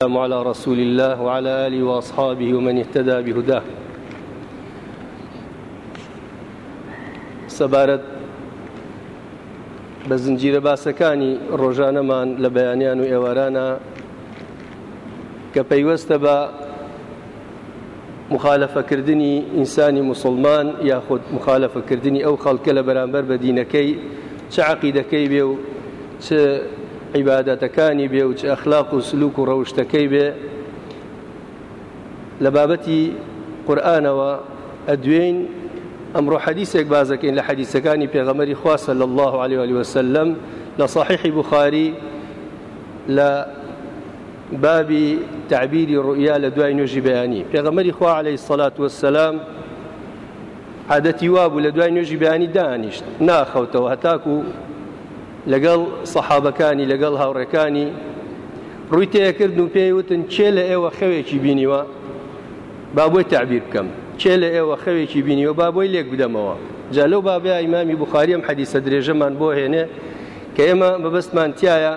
السلام على رسول الله وعلى آله وأصحابه ومن اهتدى بهداه سەبارەت بە زنجیرە باسەکانی ڕۆژانەمان لە بەیانیان و ئێوارانە کە پەیوەستە بە مخالەفەکردنی ئینسانی مسلمان یاخود مخالەفەکردنی ئەو خەڵکە لە بەرامبەر بە دینەکەی چه عقیدەکەی بێ و چه عیباەتەکانی بێ و ئەخلاق و سلوک و ڕەوشتەکەی بێ لە بابەتی قورآانەوە ئەدوێن ئەمڕۆ حەدیسێک بازەکەین لە حەدیسەکانی پێغەمەری خواسە لە الله عليه وسلم لە صحیحی بخاری لە بابی تعبیری ڕوئیا لە دوای نوێژی بەیانی پێغەمەری خوا عليه سەلات وسلام عادەتی وابوو لە دوای نوێژی بەیانی دانیشت ناخەوتەوە هەتاکو لەگەڵ سەحابەکانی لەگەڵ هاوڕێکانی ڕووی تەیەکردن و پێیوتن چێ لە ئێوە خەوێکی بینیوە با بۆی تعبیر بکەم چێ لە ئێوە خەوێکی بینیوە با بۆی لێک بدەمەوە جا لەو بابێ ئیمامی بخاریم حەدیسە درێژەمان بۆ هێنێ کە ئێمە بەبەستمان تایە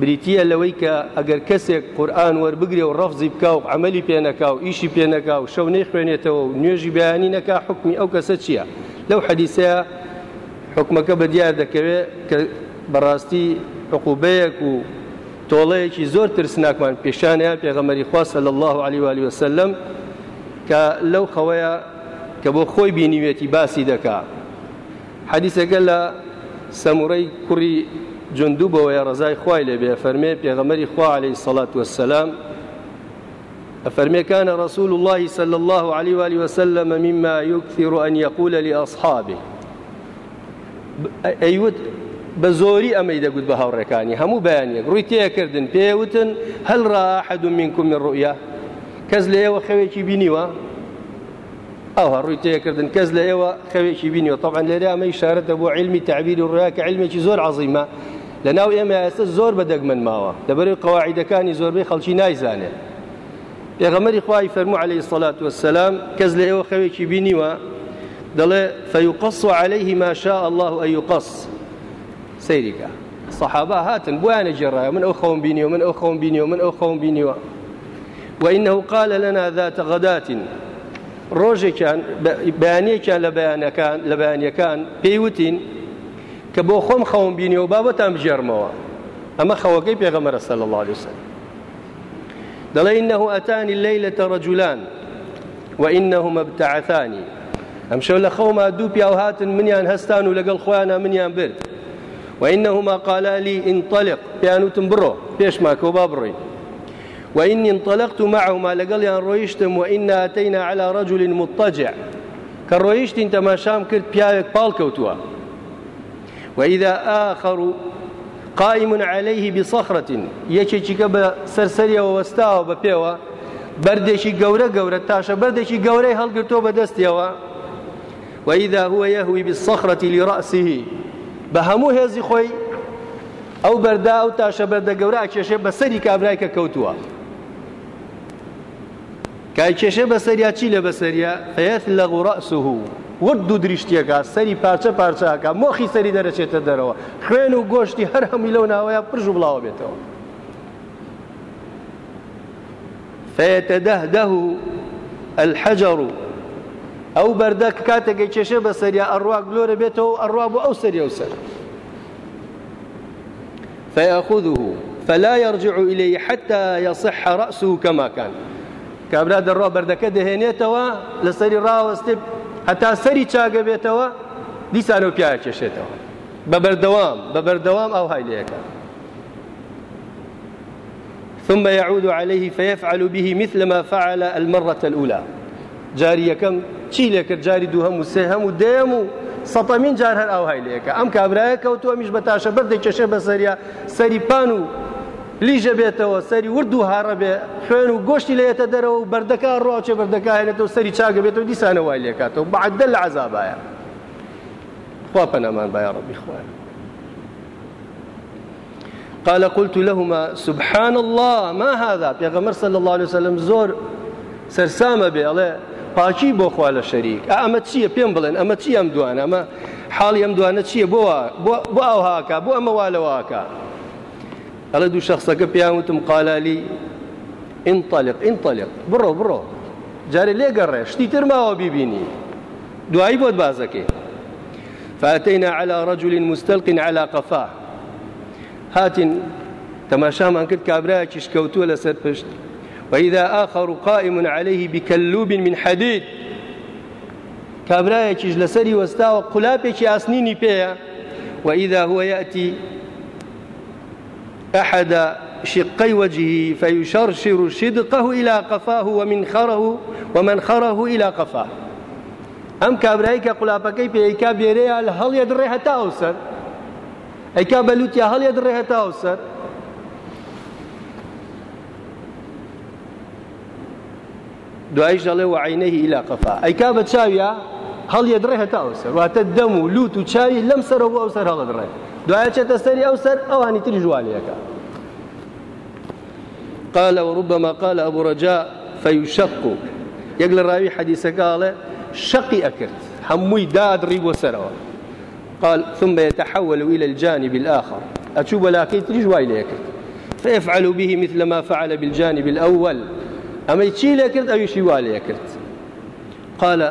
بریتە لەوەی کە ئەگەر کەسێک قورآن وەربگرێ و ڕەفزی بکە و ئەمەلی پێنەکا و ئیشی پێنەکا و شەو نەیخوێنێتەوە و نوێژی بەیانی نەکا حکمی ئەو کەسە چییە؟ لەو حەدیسەیە حکومەکە بە دیار دەکەوێت کە بەڕاستی حقوبەیەک و تۆڵەیەکی زۆر ترسناکمان پێشانیان پێغەمەری خواست لە الله علی وعلی وسلم کە لەو خەوەیە کە بۆ خۆی بینیوێتی باسی دەکا حەدیسەکە لە سەموڕەی کوڕی جندوبەوەی ڕزای خوای لێ بێ فەرمێ پێغەمەری خوا عليه سەڵات وسلام فەرمێ كان رسول الله صلى الله عليه وآله وسلم مما يكثر أن يقول لأصحابه ئەیوت بە زۆری ئەمەی دەگوت بە هاوڕێکانی هەموو بەیانێک ڕووی تێکردن پێوتن هەل ڕاحەد و منکم من ڕویا کەس لە ئێوە خەوێکی بینیوە ئەوها ڕووی تێکردن کەس لە ئێوە خەوێکی بینیوە تەعاان لێرە ئەمەی شارەتە بۆ علمی تعبیر و ڕویا کە علمێکی زۆر عظیمە لە ناو ئێمە ئێستا زۆر بەدەگمن ماوە لەبەرەوەی قواعیدەکانی زۆربەی خەڵکی نایزانێت پێغەمەری خوای فەرمو عليه سڵات وسلام کەس لە ئێوە خەوێکی بینیوە دەڵێ فەیقص و عليهەیهی ماشاء الله و ئەیقص سەیریکە سەحابا هاتن بۆیانە جێڕایە من ئەو خەوم بینیوە من ئەو خەوم بینیوە من ئەو خەوم بینیوە وإنه قال لنا ذات غدات ڕۆژێکیان بەیانەکان لە بەیانەکان لە بەیانەکان پێیوتین کە بۆ خۆم خەوم بینیەوە بابەتان بژێرمەوە ئەمە خەوەکەی پێغەمەرە سەل الله عليه وسلم دەڵێ إنه أتاني الليلة رجلان وإنهما ابتعثاني ئەمشەو لە خەوما دوو پیاو هاتن منیان هەستان و لەگەڵ خۆیانە منیان برد وإنهما قالا لي انطلق بيانو تنبرو بيش ما كوبا بروي وإني انطلقت معهما لقل يان رويشتم وإنا أتينا على رجل مضطجع كرويشت انت ما شام كرت بياك بالكوتوا وإذا آخر قائم عليه بصخرة يشيك بسرسريا ووستا وببيوا بردشي قورة قورة تاشا بردشي قورة هل قرتوا بدستيوا وإذا هو يهوي بالصخرة لرأسه بهمو هزي خوي أو بردا أو تاشا بردا قورا كيشي بسري كابرايك كوتوا كاي كيشي بسريا چي لبسريا فيثلغ رأسه ورد درشتیەکە سەری پارچە پارچەکە مۆخی سەری دەرەچێتە دەرەوە خوێن و گۆشتی هەر هەمی لەو ناوەیە پرژ و بڵاو بێتەوە فەتەدەهدە الحەجر ئەو بەردە کاتێکی کێشە بە سەریا ئەڕوا گلۆرە بێتەوە ئەڕوا بۆ ئەو سەری و سەر فيأخذه فلا يرجع إليه حتى يصح رأسه كما كان كابرا دروا بردك دهنيتوا لسري راوستب حتى سري چاگە بێتەوە دیسان و پیاە کێشێتەوە بە بەردەوام بە بەردەوام ئەو هایلەکە ثم يعود عليه فيفعل به مثل ما فعل المرة الأولى جاری یەکەم چی لێ کرد جاری دوو هەموو سێ هەموو دێم و سەتەمین جار هەر ئاوهای لەکە ئەم کابراایە کەوتو ئەمیش بە تاشە بەردەی کێشە بەسەریا سەری پان و لیژە بێتەوە سەری ورد و هاڕە بێ خوێن و گۆشتی لێتە دەرەوە و بەردەکە ڕواچێ بەردەکە هێنێتەوە سەری چاگە بێتەوە دیسانە وای لێکاتەوە بەعددە لە عذابایە خوا پەنامان باە ڕبی خوێن قال قلت لهما سبحان الله ما هذا پێغەمەر صلى الله عليه وسلم زۆر سەرسامە بێ ئەڵێ پاکی بۆخوا لە شەریک ئەمە چییە پێم بڵێن ئەمە چی ئەم دوان ئەمە حاڵی ئەم دوانە چییە بۆە بۆ ئەو هاکە بۆ ئەمە والەواکە ئەلە دوو شخصەکە پیان وتم قالالی ئینتەلق ئینتەلق بڕۆ بڕۆ جارێ لێگەڕێ شتی تر ماوە بیبینی دوایی بۆت بازەکەی فاتەینا على رجل مستەلق على قەفا هاتین تەماشامان کرد کابراایکی شکەوتووە لەسەر پشت وإذا آخر قائم عليه بكلوب من حديد كابرايكيش لسري وستا وقلابكي أسنيني بيا وإذا هو يأتي أحد شقي وجهه فيشرشر شدقه إلى قفاه ومنخره ومنخره إلى قفاه ئەم کابرایکە قولاپەکەی پێیکا بێرەیە لە هەڵیە دڕێ هەتاو سەر ئەیکا بەلووتیا هەڵیە دڕێ هەتاو سەر دوایش دەڵێ و عینەی ئیلا قەفا ئەیکا بە چاویە هەڵیە دڕێ هەتاوسەر واتە دەم و لوت و چاوی لەم سەرە بۆ ئەو سەر هەڵە دڕێ دوایە چێتە سەری ئەو سەر ئەوانی تری ژوانیەکە قال وربما قال أبو رجاء فيشق يقل الراوي حديث قال شقي أكرت حموي داد ريب وسروا قال ثم يتحول إلى الجانب الآخر أتوب لكن تجوا إليك فيفعل به مثل ما فعل بالجانب الأول ئەمەی چی لێ کرد ئەویشی وا لێ کرد قالە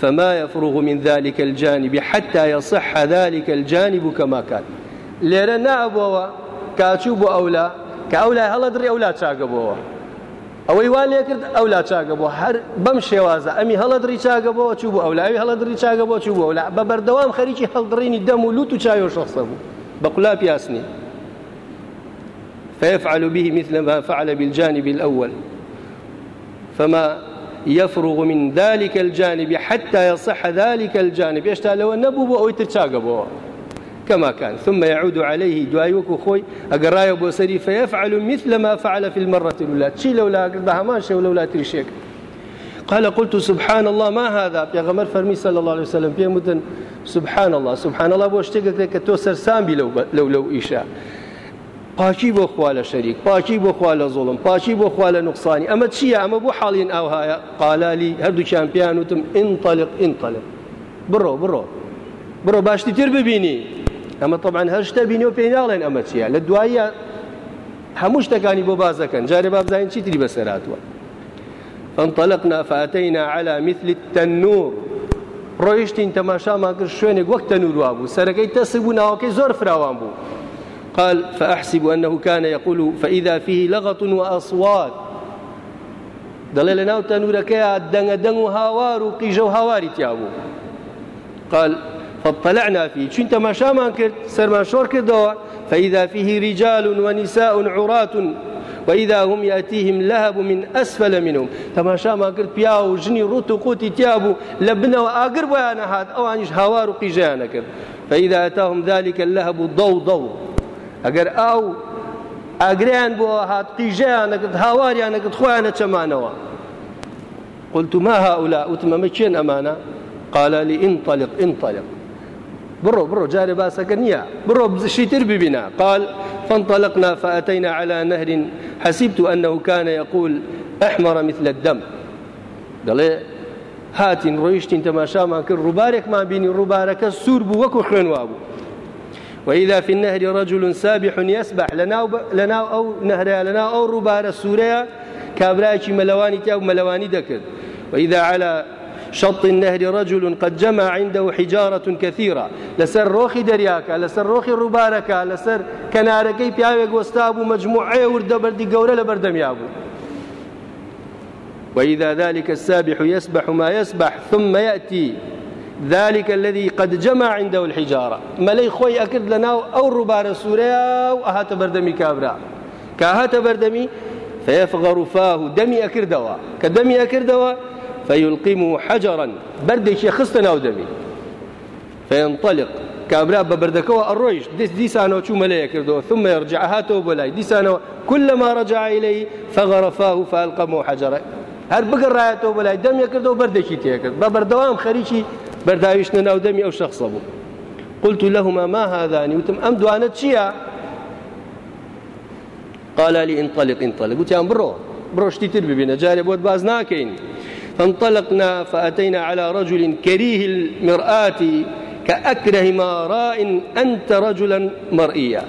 فما يفرغ من ذلك الجانب حتى يصح ذلك الجانب كما كان لێرە نابەوە کاچوو بۆ ئەولا کە ئەولا هەڵەدرێ ئەولا چاگە بۆەوە ئەوەی وا لێ کرد ئەولا چاگە بۆ هەر بەم شێوازە ئەمی هەڵەدری چاگە بۆ چوو بۆ ئەولاوی هەڵەدری چاگە بۆ چوو بۆ ئەولا بە بەردەوام خەریکی هەڵدرێنی دەم و لوت و چاوی و شخصە بوو بە قولا پیاسنی فيفعل به مثل ما فعل بالجانب الأول فما يفرغ من ذلك الجانب حتى يصح ذلك الجانب يشتا لو نبو بو أو ترشاقبو كما كان ثم يعود عليه دوايوك خوي أقرايا بو سري فيفعل مثل ما فعل في المرة الأولى تشي لولا أقربها ما شي ولولا ترشيك قال قلت سبحان الله ما هذا يا غمر فرمي صلى الله عليه وسلم بيمدن سبحان الله سبحان الله بۆ شتێکێک کە تۆ سەرسامبی لەو لەو ئیشە پاکی بۆ خوا لە شەریک پاکی بۆ خوا لە زۆڵم پاکی بۆ خوا لە نوقسانی ئەمە چییە ئەمە بۆ حاڵین ئاوهایە قالالی هەردووچیان پیان وتم ئینتەلق ئینتەلق بڕۆ بڕۆ بڕۆ باشتی تر ببینی ئەمە طبعاان هەر شتە بینی و پێناڵێن ئەمە چیە لە دواییە هەموو شتەکانی بۆ بازەکەن جارێ بابزانین چیتری بەسەراتوە فانطلقنا فاتينا على مثل التنور ڕۆیشتین تەماشامان کرد شوێنێک وەک تەنورووا بوو سەرەکەی تەسبوو ناوەکەی زۆر فراوان بوو قال فأحسب أنه كان يقول فإذا فيه لغط وأصوات دەڵێ لە ناو تەنورەکەی دەنگە دەنگ و هاوار و قیژە و هاواری تیابوو قال فطلعنا فيه چون تەماشامان کرد سەرمان شۆڕ کردەوە فإذا فيه رجال ونساء عراة وإذا هم يأتيهم لهب من أسفل منهم تەماشامان کرد پیا و ژنی ڕوت و قوتی تیابوو لە بنەوە ئاگر بۆیانە هات ئەوانیش هاوار و قیژیانە کرد فإذا أتاهم ذلك اللهب ضوضوا ئەگەر ئاو ئاگریان بۆەوە هات قیژەیانەکرد هاواریانەکرد خۆیانە چەمانەوە قلت ما هؤلاء وتمەمە کێن ئەمانە قال لي انطلق انطلق بڕۆ بڕۆ جارێ باسەکە نییە بڕۆ بزشی تر ببینە قال فانطلقنا فأتينا على نهر حسبت أنه كان يقول أحمر مثل الدم دەڵێ هاتین ڕۆیشتین تەماشامان کرد ڕووبارێکمان بینی ڕووبارەکە سوور بوو وەکو خوێنوا بوو وإذا في النهر رجل سابح يسبح لناو, ب... لناو أو نهر لناو أو ربارة سوريا كابراكي ملواني تاو ملواني دكر وإذا على شط النهر رجل قد جمع عنده حجارة كثيرة لسر روخي درياك لسر روخي ربارك لسر كناركي بياوك وستابو مجموعة وردبردي قولة لبردم يابو وإذا ذلك السابح يسبح ما يسبح ثم يأتي ذلك الذي قد جمع عنده الحجارة ملي خوي أكد لناو أو ربار سوريا وأهات بردمي كابرا كهات بردمي فيفغر فاه دمي أكردوا كدمي أكردوا فيلقمه حجرا بردش يخصنا ودمي فينطلق كابرا ببردكوا الرويش ديس ديسانو شو ملي أكردوا ثم يرجع هاتوا بلاي ديسانو كلما رجع إليه فغرفاه فألقمه حجرا هەر بگەڕایەتەوە بەلای دەم یەکردەوە بەردەکی تێکرد بە بەردەوام خەریکی بەرداویشتە ناودەمی ئەو شخصە بوو قلت لهما ما هذاني وتم ئەم دوانە چییە؟ قال لي انطلق انطلق وتيان برو برو شتي تر ببينا جاري بود باز ناكين فانطلقنا فأتينا على رجل كريه المرآة كأكره ما راء أنت رجلا مرئيا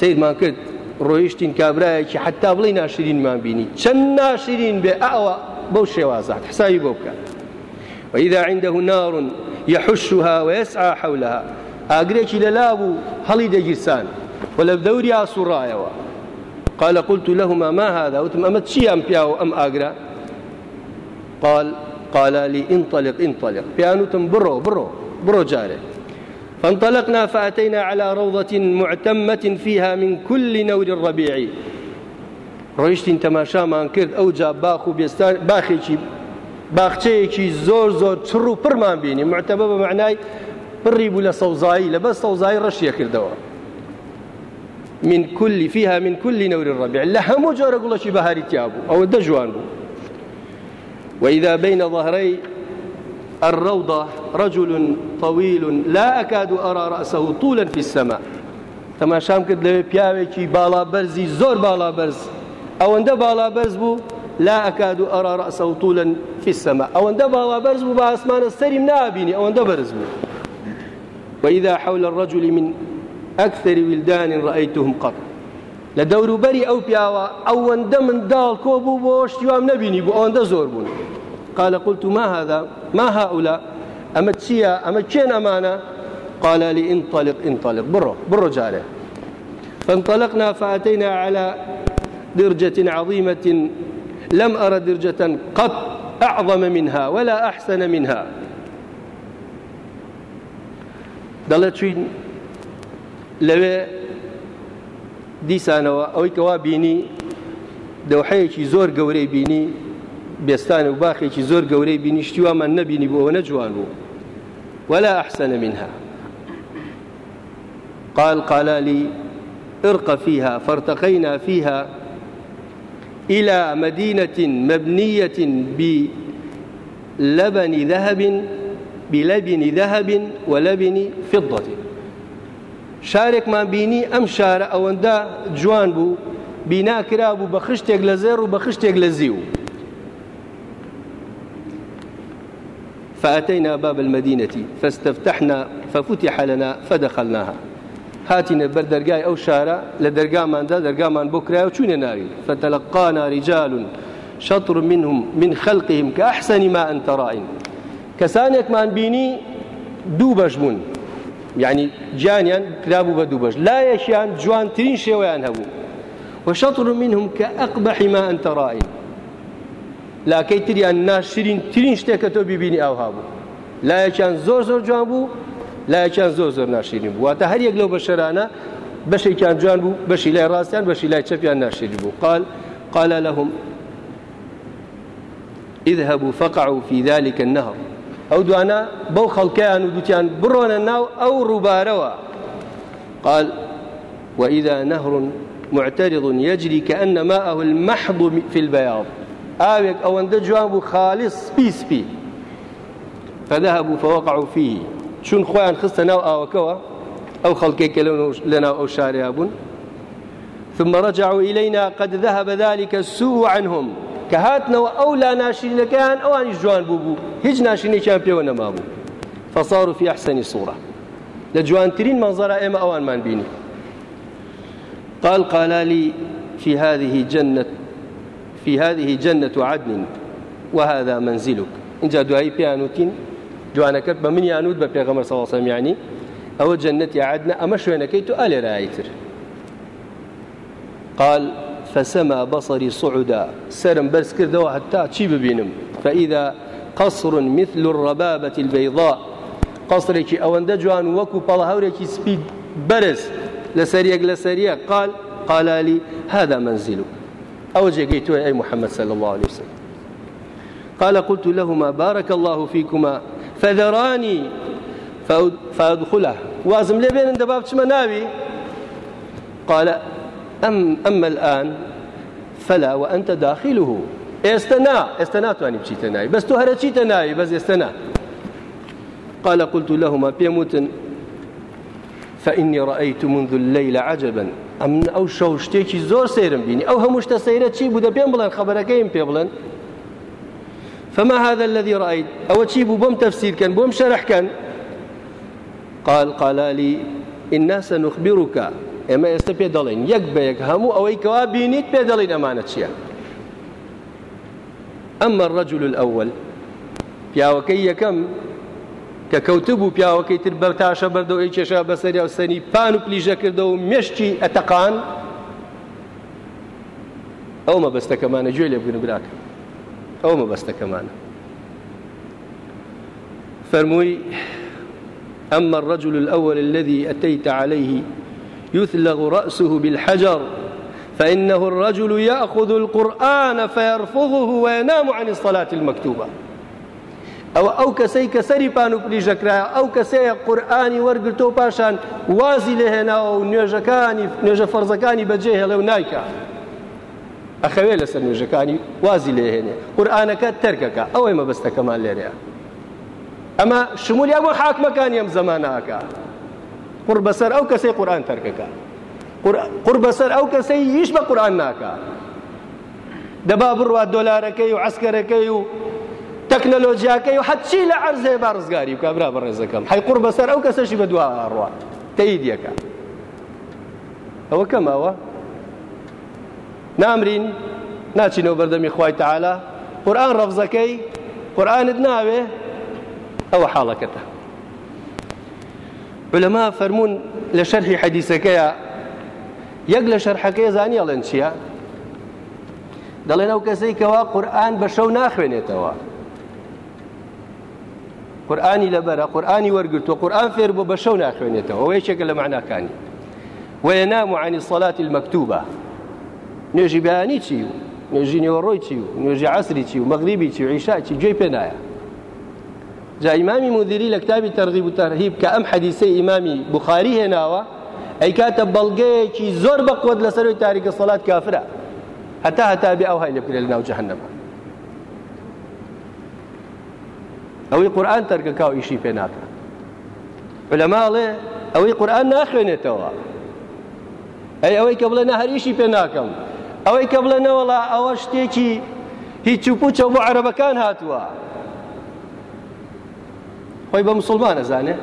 سيد ما كنت ڕۆیشتین کابراایەکی حتا بڵی ناشرین ما بینی چەند ناشرین بێ ئاوە بەو شێوازات حساوی بۆ بکات وإذا عنده نار يحشها ويسعى حولها ئاگرێکی لەلابوو هەڵی دەگیرسان و لە دەوری ئاسوڕایەوە قال قلت لهما ما هذا وتم أما چی ئەم پیا و ئەم ئاگرا قال قال لي انطلق انطلق پیان وتم بڕۆ بڕۆ بڕۆ جارێ فانطلقنا فأتينا على روضة معتمة فيها من كل نور الربيع ڕۆیشتین تەماشامان کرد ئەو جا باخ و بێستان باخێکی باخچەیەکی زۆر زۆر چڕ و پڕمان بینی معتەبە بە معنای پڕی بوو لە سەوزایی لە بەس سەوزایی ڕەشیە کردەوە من کولی فيها من كل نور الربيع لە هەموو جۆرە گوڵەشی بەهاری تیا بوو ئەوە دەژوان بوو وإذا بين ظهري الروضة رجل طويل لا أكاد أرى رأسه طولا في السماء تەماشام کرد لەوێ پیاوێکی باڵا بەرزی زۆر باڵا بەرز ئەوەندە باڵا بەرز بوو لا أكاد أرى رأسه طولا في السماء أو اندبه وبرز بها أسمان السري منابيني أو اندبرز وإذا حول الرجل من أكثر ولدان رأيتهم قط لدور بري أو بياوا أو اندم من دال كوبو بوش يوام نبيني بو أو زور بون قال قلت ما هذا ما هؤلاء أما تسيا أما تشين أمانة قال لي انطلق انطلق برو برو جاله فانطلقنا فأتينا على درجة عظيمة لم أرى درجة قط أعظم منها ولا أحسن منها دەڵێ چوین لەوێ دیسانەوە ئەوەی کەوا بینی دەوحەیەکی زۆر گەورەی بینی بێستان و باخێکی زۆر گەورەی بینیشتی وامان نەبینی بۆەوە نەجوان بوو ولا أحسن منها قال قال لي ارق فيها فارتقينا فيها إلى مدينة مبنية بلبن ذهب بلبن ذهب ولبن فضة شارێکمان بینی ئەم شارە ئەوەندە جوان بوو بیناکرا بوو بە خشتێک لە زێر و بە خشتێک لە زیو فأتينا باب المدينة فاستفتحنا ففتح لنا فدخلناها هاتینە بەر دەرگای ئەو شارە لە دەرگاماندا دەرگامان بۆ کرایە چوونە ناوی فتەلقانا رجال شطر منهم من خلقهم كأحسن ما أنت رائن کەسانێکمان بینی دوو بەش بوون یعنی جانیان کرابوو بە دوو بەش لایەکیان جوانترین شێوەیان هەبوو وشطر منهم كأقبح ما أنت رائن لاکەی تریان ناشرین ترین شتێک کە تۆ بیبینی ئاوها بوو لایەکیان زۆر زۆر جوان بوو لایەکیان زۆر زۆر ناشرین بوو واتە هەر یەک لەو بەشەرانە بەشێکیان جوان بوو بەشی لای ڕاستیان بەشی لای چەپیان ناشرین بوو قال قال لهم اذهبوا فقعوا في ذلك النهر ئەو دوانە بەو خەڵکیان و دوتیان بڕۆنە ناو ئەو ڕووبارەوە قال وإذا نهر معترض يجري كأن ماءه المحض في البياض آوك أو أندجواب خالص بي سبي فذهبوا فوقعوا فيه چون خۆیان خستە ناو ئاوەکەوە ئەو خەڵکێکە لەناو ئەو شارەیە بوون ثم رجعوا إلينا قد ذهب ذلك السوء عنهم کە هاتنەوە ئەو لا ناشرینەکەیان ئەوانی جوان بوو بوو هیچ ناشرینێکیان پێوە نەما بوو فەسار و في ئەحسەنی سوورە لە جوانترین مەنزەرە ئێمە ئەوانمان بینی قال قال لي في هذه جنة في هذه جنة عدن وهذا منزلك اینجا دوایی پیانوتین دوانەکەت بە منیانوت بە پێغەمە ساڵسەمیانی ئەوە جەنەتی عادنە ئەمە شوێنەکەی تو ئالێرایتر قال فسما بصري صعدا سرم برس كردوا حتى شي ببينم فإذا قصر مثل الربابة البيضاء قصرك أوندا جوان وكو بلهورك سبيد برز لسريق لسريق قال قال لي هذا منزلك أو جيتوا أي محمد صلى الله عليه وسلم قال قلت لهما بارك الله فيكما فذراني فأدخله وازم لي بين دباب شما ناوي قال أم أما الآن فلا وأنت داخله استنا استنا تواني بشيت ناوي بس تهرت شيت ناوي بس استنا قال قلت لهما بيموتن فإني رأيت منذ الليل عجبا ئەم ئەو شەو شتێکی زۆر سێرم بینی ئەو هەموو شتە سەیرە چی بوو دە پێم بڵێن خبرەکەیم پێ بڵێن فما هذا الذي رأيت أو تشيبوا بوم تفسير كان بوم شرح كان قال قال لي إنا سنخبرك إما يستبي دلين يك بيك همو أو يكوا بينيت بي دلين أمانة شيا أما الرجل الأول پیاوەکەی یەکەم کە کەوتبوو پیاوەکەی تر بەتاشە بەردەوە ئەی کێشا بەسەری و سەنی پان و پلیژە کردەوە و مشتی ئەتەقان ئەو مەبەستەکەمانە گوێ لێ بگرن براکە ئەو مەبەستەکەمانە فەرمووی أما الرجل الأول الذي أتيت عليه يثلغ رأسه بالحجر فإنه الرجل يأخذ القرآن فيرفضه وينام عن الصلاة المكتوبة ئەو ئەو کەسەی کە سەری پان و پلیژەکرایە ئەو کەسەیە قورآانی وەرگرتۆ پاشان وازی لەهێناوە و نوێژەکانی نوێژە فەرزەکانی بەجێ هێڵێ و نایکە ئەخەوێ لەسەر نوێژەکانی وازی لێهێنێ قورآانەکە تەرکەکە ئەوەی مەبەستەکەمان لێرەیە ئەمە شمولیان بۆ حاکمەکان ئەم زەمانەکە قڕ بەسەر ئەو کەسەی قورآان تەرکەکە قڕ بەسەر ئەو کەسەی هیچ بە قورآان ناکە دەبا بڕوات دۆلارەکەی و عسکەرەکەی و تەکنەلۆژیاکەی و حەچی لە ئەرزێ بارزگاری و کابرا بەڕێزەکەم حیقڕ بەسەر ئەو کەسەشی بە دوا ڕوات تەیدیەکە ئەوە کەماوە نامرین ناچینەوە بەردەمی خوای تەعالا قورآن ڕەفزەکەی قورآانت ناوێ ئەوە حاڵەکەتە علەما فەرمونون لە شەرحی حەدیسەکەیە یەک لە شەرحەکەی زانیاڵێن چییە؟ دەڵێن ئەو کەسەی کەوا قورآن بە شەو ناخوێنێتەوە قورآانی لەبەرە قورآانی وەرگرتووە قورآن فێر بۆ بە شەو ناخوێنێتەوە ئەو یەکێکە لە معناکانی وەیە نام و عنی سەڵاتی المەکتوبە نوێژی بەیانی چی و نوێژی نێوەڕۆی چی و نوێژی عسری چی و مەغریبی چی و عیشا چی گوێی پێنایە جا ئیمامی مدیری لە کتابی تەرغیب و تەرهیب کە ئەم حەدیسەی ئیمامی بخاری هێناوە ئەی کاتە بەڵگەیەکی زۆر بە قوت لەسەروی تاریکە سەڵات کافرە هەتا هەتابی ئەو هەی لە بکرێت لە ناوجه هەندەمە ئەوەی قورآن تەرکە کاو ئیشی پێ ناکە لەماڵێ ئەوەی قورآن ناخوێنێتەوە ئەی ئەوەی کە بڵێ نە هەریشی پێ ناکەم ئەوەی کە بڵێنەوەڵا ئەوە شتێکی هیچ و پوچە بۆ عەرەبەکان هاتووە خۆی بە مسلمان ئەزانێ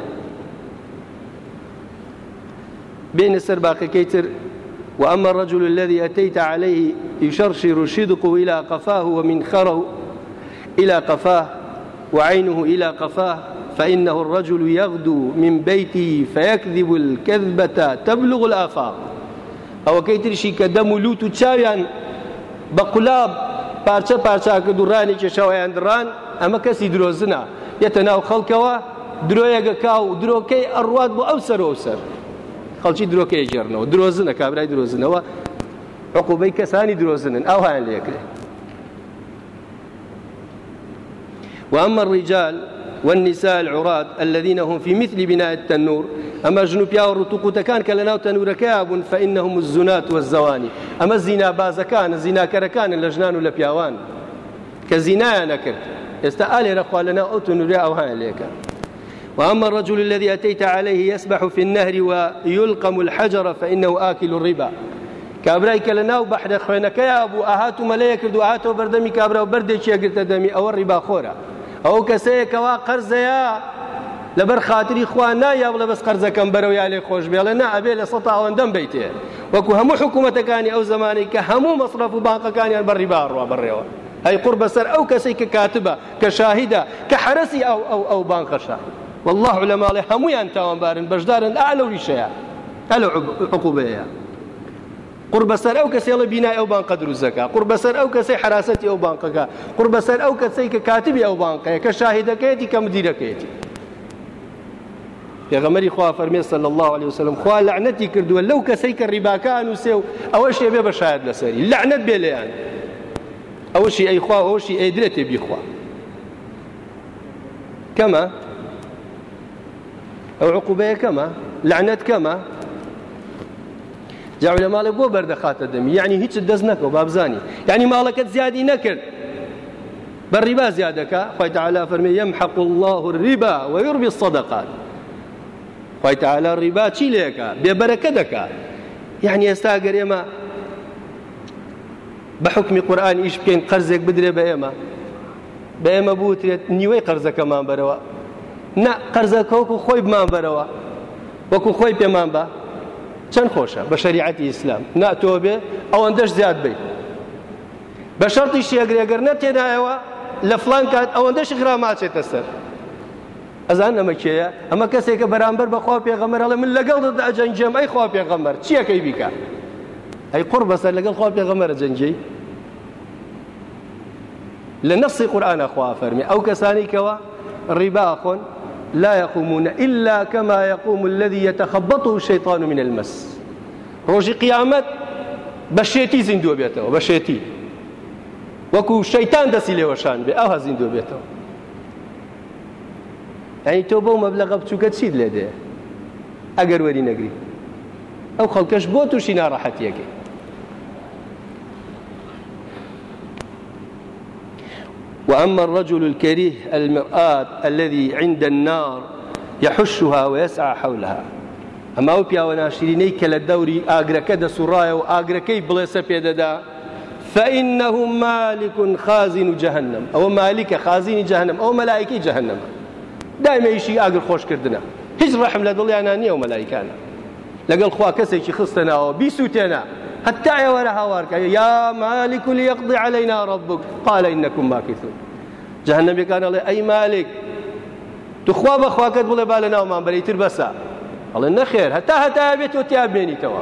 بێنە سەر باقیەکەی تر وأما الرجل الذي أتيت عليه يشرشر شدقه إلى قفاه ومن خره إلى قفاه وعينه إلى قفاه فإنه الرجل يغدو من بيته فيكذب الكذبة تبلغ الآفاق ئەوەکەی ترشی کە دەم و لووت و چاویان بە قولاب پارچە پارچاکە دوڕانی کێشەوەیان دڕان ئەمە کەسی درۆزنە یەتە ناو خەڵکەوە درۆیەگە کا و درۆکەی ئەڕوات بۆ ئەو سەر و سەر خەڵکی درۆکەی ژێرنەوە درۆزنە کابرای درۆزنەوە عقوبەی کەسانی درۆزنن ئەوهایان لێکرێت وأما الرجال والنساء العراة الذين هم في مثل بناء التنور أما جنوب يا رتوق تكان كلنا تنور كاب فإنهم الزنات والزواني أما الزنا باز كان الزنا كركان لجنان لبياوان كزنا نكر يستأل رخوا لنا أو تنور أو هاليك وأما الرجل الذي أتيت عليه يسبح في النهر ويلقم الحجر فإنه آكل الربا کابرای کە لە ناو بەحرە خوێنەکەی بوو ئاهات و مەلەیە کرد و ئاهاتەوە بەردەمی کابرا و بەردێکیەگرتە دەمی ئەوە ڕیباخۆرە ئەو کەسەیەکەوا قەرزەیە لەبەر خاتری خوان نایاو لە بەس قەرزەکەم بەرەو یا لێ خۆش بێڵێ نا ئەبێ لە سە ئەوەندەم بیتێ وەکو هەموو حکوومەتەکانی ئەو زمانی کە هەموو مەصرف و بانقەکانیان بەڕی باڕوە بڕێوە ئەی قڕ بەسەر ئەو کەسی کە کاتبە کە شاهیدە کە حرەسی ئەو ئەو ئەو بانقەشە والله لە ماڵێ هەمویان تاوانبارن بەشدارن ئالەوریشەیە ئەلو حقوبەیە قوربەسەر ئەو کەسێڵە بینای ئەو بانقە دروستەکە قوربەسەر ئەو کەسی حراسەتی ئەو بانقەکە قوربەسەر ئەو کەسەی کە کاتبی ئەو بانقەیە کە شاهدەکەیەتی کە مدیرەکەیەتی پێغەمەری خوا فەرمێ صلی الله عليه وسلم خوا لعنەتی کردووە لەو کەسەی کە ڕیباکان و سێ و ئەوەش بێ بە شاید لەسەری لعنەت بێ لەیان ئەوشی ئەی خوا ئەوشی ئەیدرێتێ بیخوا کەمە ئەو عقوبەیە کەمە لعنەت کەمە یاولە ماڵێ بۆ بەردەخاتە دەمی یعنی هیچ دەست نەکەەوە بابزانی یعنی ماڵەکەت زیادی نەکرد بەڕیبا زیادەکە خی تعالا فەرمی یم حەق الله ریبا وەڕبی سەدەقات خی تعالا ڕیبا چی لێەکە بێبەرەکە دەکات یعنی ئێستا گەر ئێمە بە حکمی قورآانی ئیش بکەین قەرزێک بدرێ بە ئێمە بە ئێمە بوترێت نیوەی قەرزەکەمان بەرەوە نە قەرزەکەوکو خۆی بمان بەرەوە وەکو خۆی پێمان بە چەند خۆشە بە شریعەتی ئیسلام ناتۆ بێ ئەوەندەش زیاد بیت بە شەرتی شێگرێگەر نەتێدایەوە لە فلان کات ئەوەندەش غراماچێتە سەر ئەزان ئەمەکێە ئەمە کەسێکە بەرامبەر بەخوا پێغەمەرەڵە من لەگەڵ دا جەنجێم ئەی خوا پێغەمەر چیەکەی بیکە ئەی قڕ بەسەر لەگەڵ خوا پێغەمەرە جەنجەی لە نەفسی قورآانە خوا فەرمی ئەو کەسانی کەەوە ڕیباخۆن لا يقومون إلا كما يقوم الذي يتخبطه الشيطان من المس ڕۆژی قیامەت بە شێتی زیندوە بێتەوە بە شێتی وەکو شەیتان دەسی لێوەشان بێ ئەو هەزیندوە بێتەوە ئەنی تۆ بەو مەبلەغە بچووکە چیت لێ دێ ئەگەر وەری نەگری ئەو خەڵکەش بۆ تووشی ناڕەحەتیەکەی وأما الرجل الكريه المرآب الذي عند النار يحشها ويسعى حولها ئەما و پیاوە ناشرینەی کە لە دەوری ئاگرەکە دەسوڕایە و ئاگرەکەی بڵێسە پێدەدا فەئینەه مالکون خازین و جەهنم ئەوە مالیکە خازینی جەهنم ئەو مەلایکی جەهنەمە دایمەیشی ئاگر خۆشکردنە هیچ ڕەحم لە دڵیانە نییە و مەلایکانە لەگەڵ خوا کەسێکی خستەناوە بی سووتێنە حتى ئێوەرە هاوارکە يا مالك ليقضي علينا ربك قال إنكم باكثون جهنمي كان الله أي مالك تخوا بەخواکەت بڵێ با لە ناومان بەریتر بەسە ئەڵێ نەخێر هەتا هەتا بێت تۆ تیا بێنیتەوە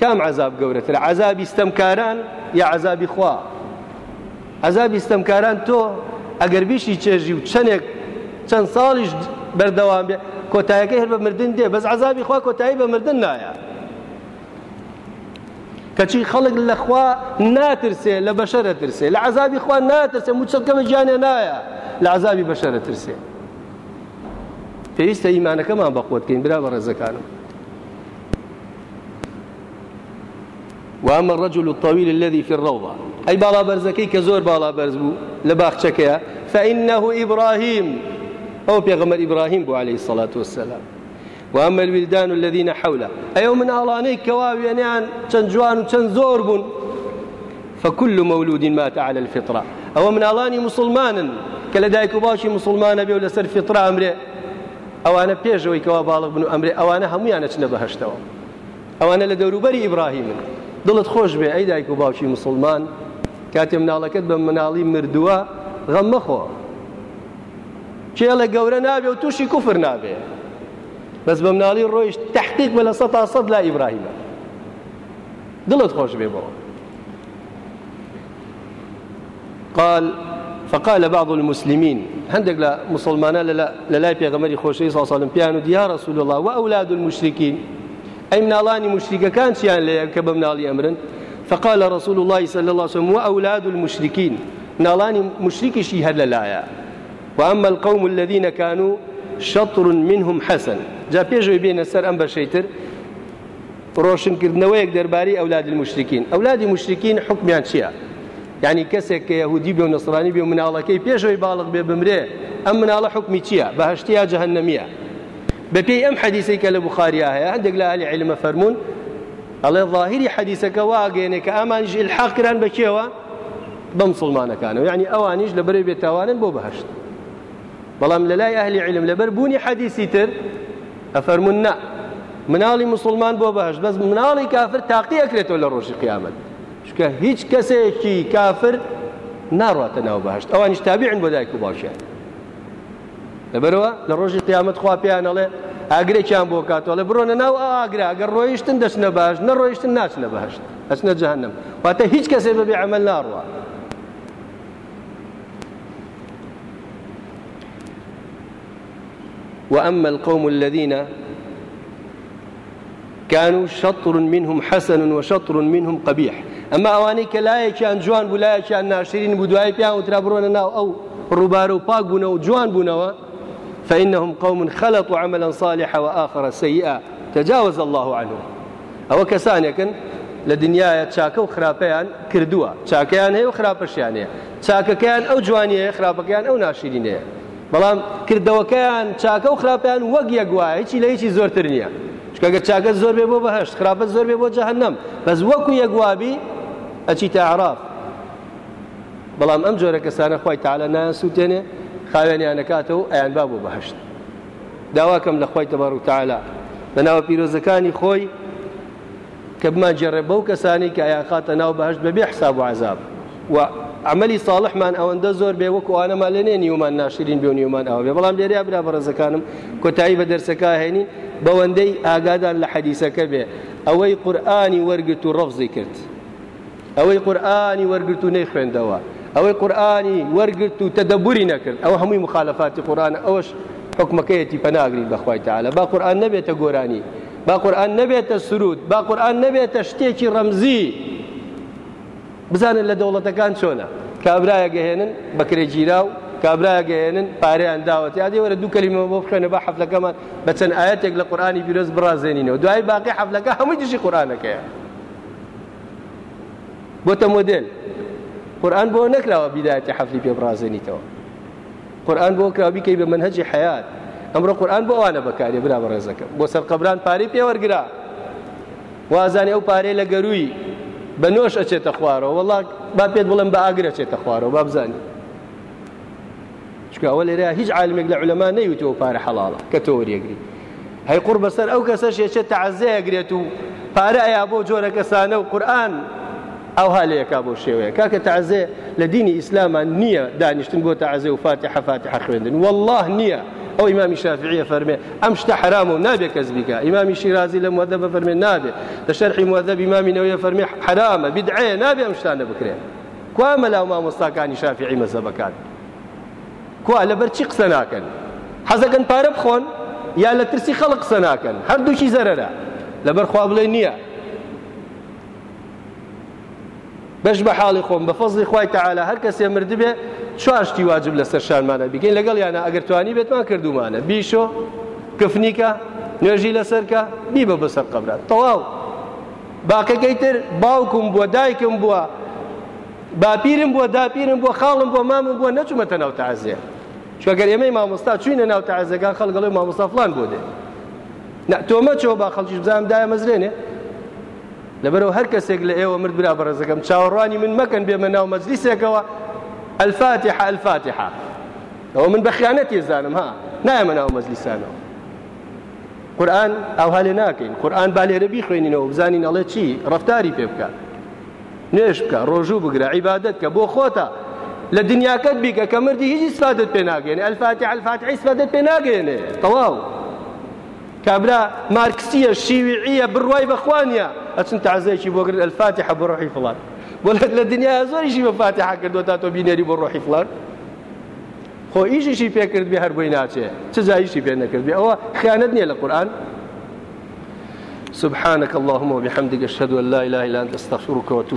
کام عذاب گەورەتر عذابی ستەمکاران یا عذابی خوا عذابی ستەمکاران تۆ ئەگەر بیشی چێژی و چەندێک چەند ساڵیش بەردەوام بێ کۆتایەکە هەر بە مردن دێ بەس عذابی خوا کۆتایی بە مردن نایە کەچی خەڵک لەخوا ناترسێ لە بەشەرە ترسێ لە عذابی خوا ناترسێ موچەکەمە گیانێ نایە لە عذابی بەشەرە ترسێ پێویستە ئیمانەکەمان بەخۆتکەین برا بە ڕێزەکانم وامە ڕجل و تەویل الذي في الروضة ئەی باڵا بەرزەکەی کە زۆر باڵا بەرز بوو لە باخچەکەیە فإنه إبراهيم ئەو پێغەمەر ئیبراهیم بوو عليه الصلاة والسلام وأما الولدان الذين حوله أيو من ألاني كواوي يعني عن تنجوان وتنزور بون فكل مولود مات على الفطرة أو من ألاني مسلمانا كلا دايك باشي مسلمان بيو لسر فطرة أمري أو أنا بيجوي كوا بالغ بنو أمري أو أنا همي أنا تشنا بهشتوا أو أنا لدوروبري إبراهيم دڵت خۆش بێ ئەی دایک و باوکی مسلمان کاتێ مناڵەکەت بە مناڵی مردووە غەممەخۆ کێڵە گەورە نابێ و تووشی کوفر نابێ بەس بە مناڵی ڕۆیش تحقیق بە لە سە تا سەد لا ئیبراهیمە دڵت خۆش بێ بەوە قال فقال بعض المسلمين هندق لا مسلمانا لا لا لا بيغمري خوشي صلى الله عليه وسلم بيانو يا رسول الله واولاد المشركين اي من الله مشرك كان شيئا لك من الله امرا فقال رسول الله صلى الله عليه وسلم واولاد المشركين نالاني مشرك شي هل لا يا واما القوم الذين كانوا شەڕ منهم حەسەن جا پێشەوەی بێنە سەر ئەم بەشەیتر ڕۆشنکردنەوەیەک دەرباری ئەولادی مشتین ئەولادی مشتین حکمیان چییە؟ یعنی کەسێک کە یهودی بێ و نسرانی بێ و مناڵەکەی پێشەوەی باڵق بێ بمرێ ئەم مناڵە حکمی چییە؟ بەهشتیا جەهنەمیە بەپێی ئەم حەدیسی کە لە بخاریا هەیە هەندێک لە علی علمە فەرمونون ئەڵێ ظاهری حەدیسەکە واگەێنێ کە ئامانژ الحاقران بەکێوە بە مسلمانەکانەوە یعنی ئەوانیش لە بەرەی بێتاوانن بۆ بەهشت بەڵام لە لای ئەهلی علم لەبەر بوونی حەدیسی تر ئەفەرمون نا مناڵی مسلمان بۆ بەهش بەس مناڵی کافر تاقی ئەکرێتەوە لە ڕۆژی قیامەت چکە هیچ کەسێکی کافر ناڕاتە ناو بەهشت ئەوانیش تابیعن بۆ دایک و باشیان لەبەرەوە لە ڕۆژی قیامەت خوا پێیانەڵێ ئاگرێکیان بۆ کاتەوە لە بڕۆنە ناو ئاگرا ئەگەر ڕۆیشتن دەچنە باش نەڕۆیشتن ناچ لە بەهشت ئەچنە جەهنم واتە هیچ کەسێ بەبێ عمل ناڕوە وأما القوم الذين كانوا شطر منهم حسن وشطر منهم قبيح ئەمە ئەوانەی کە لایەکیان جوان بوو لایەکیان ناشرین بوو دوای پیان وترا بڕۆنە ناو ئەو ڕووبار و پاک بوونەوە و جوان بوونەوە فإنهم قوم خلطوا عملا صالحا وآخر سيئا تجاوز الله عنه ئەوە کەسانێکن لە دنیاە چاکە و خراپەیان کردووە چاکەیان هەیە و خراپەشیان هەیە چاکەکەیان ئەو جوانیەیە خراپەکەیان ئەو ناشرینەیە بەڵام کردەوەکەیان چاکە و خراپیان وەک یەکگوایە هیچی لە هیچی زۆرتر نییە شکەگە چاکە زۆر بێ بۆ بەهشت خراپە زۆر بێ بۆ جەهنم بەس وەکو یەکوابی ئەچی تەعراف بەڵام ئەم جۆرە کەسانە خی تاالە ناسووتێنێ خاوێنیان نکاتەوە ئەیان با بۆ بەهشت داواکەم لە خۆی تەبار و تاالا بەناوە پیرۆزەکانی خۆی کە بمان جێڕێ بەو کەسانی کە ئایان خاتە ناو بەهشت بەبێ حساب و عذاب و ئەمەلی ساڵحمان ئەوەندە زۆر بێ وەکوانەمان لەنێ نیومان ناشرین بێ نیومان ئەو بێ بەڵام لێریا برا بەڕزەکانم کۆتایی بە دەرسەکە هێنین بەوەندەی ئاگادان لە حەدیسەکە بێ ئەوەی قورآانی وەرگرت و ڕەفزی کرد ئەوەی قورآانی وەرگرت و نەیخوێندەوە ئەوەی قورآانی وەرگرت و تەدەبوری نەکرد ئەوە هەمووی مخالفاتی قورآانە ئەوەش حکمەکەیەتی پەناگرین بەخوای تەعاالە با قورآان نەبێتە گۆرانی با قورآان نەبێتە سرود با قورآان نەبێتە شتێکی ڕەمزی بزانن لە دەوڵەتەکان چۆنە کابراە گەهێنن بەکرێگیرا و کابراە گەهێنن پارەیان داوەت یادی وەرە دوو کەلیمەوە بۆ بخوێنە بە حەفلەکەمان بە چەند ئاەتێک لە قورآانی بیرۆز بڕازێنینەوە دوای باقی حەفلەکە هەمووی دژی قورآانەکەیە بۆتە مۆدل قورآن بۆ نەکراوە بیداەتی حەفلی پێ بڕازێنیتەوە قورآن بۆ کرابیکەی بە منهجی حیات ئەمڕۆ قورآن بۆ ئەوانە بەکارێ برا بە ڕێزەکە بۆ سەر قەبران پارەی پێوەرگرا وازانێ ئەو پارەی لە گەروی بە نۆش ئەچێتە خوارەوە وڵا با پێت بڵم بە ئاگر ئەچێتە خوارەوە با بزانین چکەوە لێرا هیچ عالمێک لە علەما نەیوتەوە پارە حەڵاڵە کە تۆوەریەگری هەی قوڕ بەسەر ئەو کەسەش یەچێت تەعزەیەگرێت و پارە ئایا بۆ جۆرە کەسانە و قورآن ئەو هالەیەکا بۆ شێوەیە کاکە تەعزێ لە دینی ئیسلامان نییە دانیشتن بۆ تەعزێ و فاتی حەفاتی حەخوێندن والله نییە ئەو ئیمامی شافعیە فەرمێ ئەم شتە حرام و نابێ کەس بیکە ئیمامی شیرازی لە مودە بە فەرمێ نابێ لە شەرحی مودە ئیمامینەوەیە فەرمێ حرامە بیدعەیە نابێ ئەم شتانە بکرێن کوا مەلاو مامۆستاکانی شافعی مەزەبەکان کوا لەبەر چی قسە ناکەن حەزەکەن پارە بخۆن یا لە ترسی خەڵق قسە ناکەن هەردووکی زەرەرە لەبەر خوا بڵێ نییە بەش بە حاڵی خۆم بە فەزلی خی تەعاالە هەر کەسێ مرد بێ چوارشتی واجب لەسەر شانمانە بگەین لەگەڵ یانە ئەگەر توانی بێتمان کردومانە بیشۆ کفنیکە نوێژی لەسەرکە بی بە بەسەر قبرات تەواو باکەکەی تر باوکم بووە دایکم بووە باپیرم بووە داپیرم بووە خاڵم بۆ مامم بووە نەچوومەتە ناو تعزیە چگەر ئێمەی مامۆستا چوینە ناو تعزەکان خەڵگەڵی مامۆستا فلان بۆ دێ تۆمە چۆ با خەڵکی بزانام دایە مەزرێنێ لەبەرەوە هەر کەسێک لە ئێوە مرد برا بەڕێزەکەم چاوەڕوانی من مەکەن بێمە ناو مەجلیسێکەوە ئەلفاتیحە ئەلفاتیحە ئەوە من بە خیانەت ێزانم ها نایەمە ناو مەجلیسانەوە قورآن ئەوها لێ ناکەین قورآن با لێرە بیخوێنینەوە بزانین ئەڵێ چی ڕفتاری پێ بکە نوێش بکە ڕۆژوو بگرە عیبادت کە بۆ خۆتە لە دنیاکەت بیکە کە مردی هیچ ئیسفادت پێ ناگەێنێ ئەلفاتی ئەلفاتیحە ئیسفادت پێ ناگەێنێ تەواو کابرا مارکسیە شیویعیە بڕوای بەخوانیە ئەچن تازەیەکی بۆگرن ئەلفاتیحە بۆ ڕۆحی فڵان بۆ لە دنیا زۆریشی بە فاتحە کردو تا تۆ بینێری بۆ ڕۆحی فڵان خۆ ئیشیشی پێکرد بێ هەر بۆی ناچێ چ زایشی پێ نەکرد بێ ئەوە خیانەت نییە لە قورآن سبحانك اللهم وبحمدك اشهد ان لا اله الا انت استغفرك واتوب